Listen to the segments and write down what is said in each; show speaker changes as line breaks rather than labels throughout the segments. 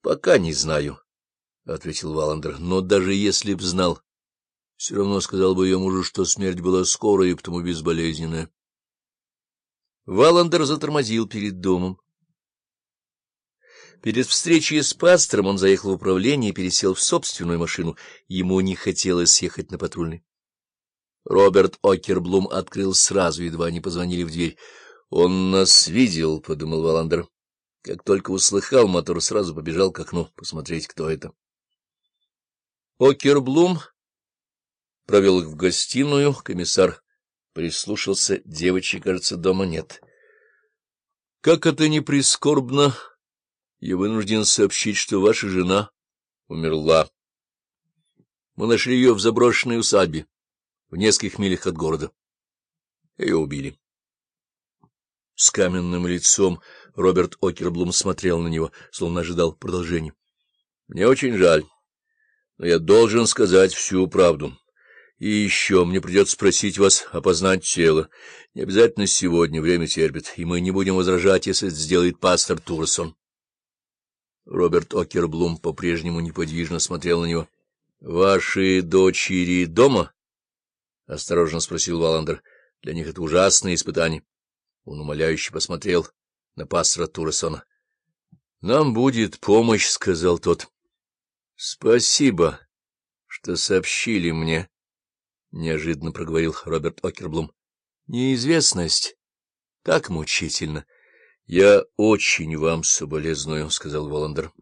— Пока не знаю, — ответил Валандер, — но даже если б знал, все равно сказал бы ее мужу, что смерть была скорая и потому безболезненная. Валандер затормозил перед домом. Перед встречей с пастором он заехал в управление и пересел в собственную машину. Ему не хотелось ехать на патрульный. Роберт Окерблум открыл сразу, едва они позвонили в дверь. — Он нас видел, — подумал Валандер. Как только услыхал мотор, сразу побежал к окну посмотреть, кто это. Окерблум провел их в гостиную. Комиссар прислушался. Девочки, кажется, дома нет. — Как это не прискорбно! Я вынужден сообщить, что ваша жена умерла. Мы нашли ее в заброшенной усадьбе, в нескольких милях от города. Ее убили. С каменным лицом Роберт Окерблум смотрел на него, словно ожидал продолжения. — Мне очень жаль, но я должен сказать всю правду. И еще мне придется спросить вас опознать тело. Не обязательно сегодня, время терпит, и мы не будем возражать, если это сделает пастор Турсон. Роберт Окерблум по-прежнему неподвижно смотрел на него. — Ваши дочери дома? — осторожно спросил Валандер. — Для них это ужасное испытание. Он умоляюще посмотрел на пастора Туресона. — Нам будет помощь, — сказал тот. — Спасибо, что сообщили мне, — неожиданно проговорил Роберт Окерблум. — Неизвестность так мучительно. — я очень вам соболезную, — сказал Воландер.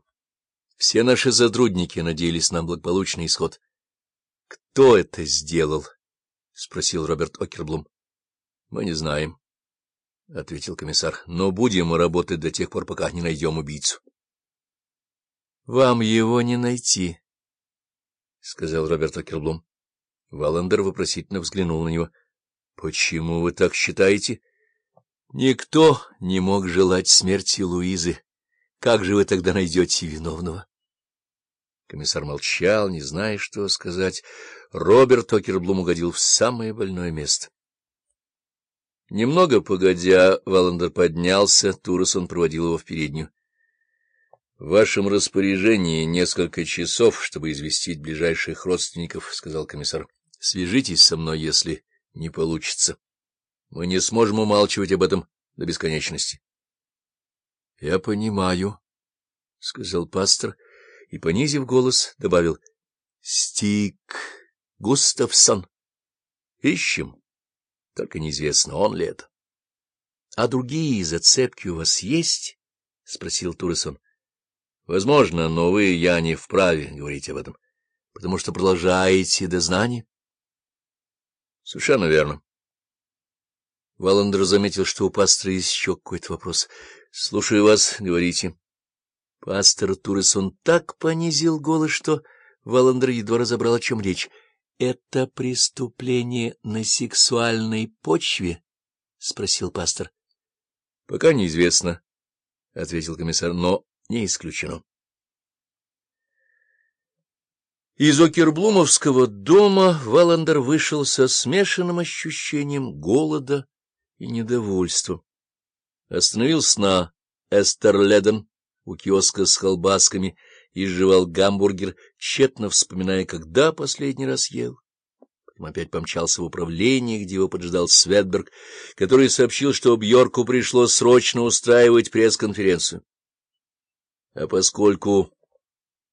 Все наши сотрудники надеялись на благополучный исход. — Кто это сделал? — спросил Роберт Окерблум. — Мы не знаем, — ответил комиссар, — но будем работать до тех пор, пока не найдем убийцу. — Вам его не найти, — сказал Роберт Окерблум. Валандер вопросительно взглянул на него. — Почему вы так считаете? — Никто не мог желать смерти Луизы. Как же вы тогда найдете виновного? Комиссар молчал, не зная, что сказать. Роберт Окерблум угодил в самое больное место. Немного погодя, Валандер поднялся, Туресон проводил его в переднюю. — В вашем распоряжении несколько часов, чтобы известить ближайших родственников, — сказал комиссар. — Свяжитесь со мной, если не получится. Мы не сможем умалчивать об этом до бесконечности. — Я понимаю, — сказал пастор и, понизив голос, добавил. — Стик Густавсон. Ищем. Только неизвестно, он ли это. — А другие зацепки у вас есть? — спросил Туресон. — Возможно, но вы, я, не вправе говорить об этом, потому что продолжаете дознание. — Совершенно верно. Валандер заметил, что у пастора еще какой-то вопрос. — Слушаю вас, говорите. Пастор Туресон так понизил голос, что Валандер едва разобрал, о чем речь. — Это преступление на сексуальной почве? — спросил пастор. — Пока неизвестно, — ответил комиссар, — но не исключено. Из Окерблумовского дома Валандер вышел со смешанным ощущением голода и недовольство. Остановился на Эстерледен у киоска с колбасками и жевал гамбургер, тщетно вспоминая, когда последний раз ел. Потом опять помчался в управление, где его поджидал Светберг, который сообщил, что Бьорку пришлось срочно устраивать пресс-конференцию. А поскольку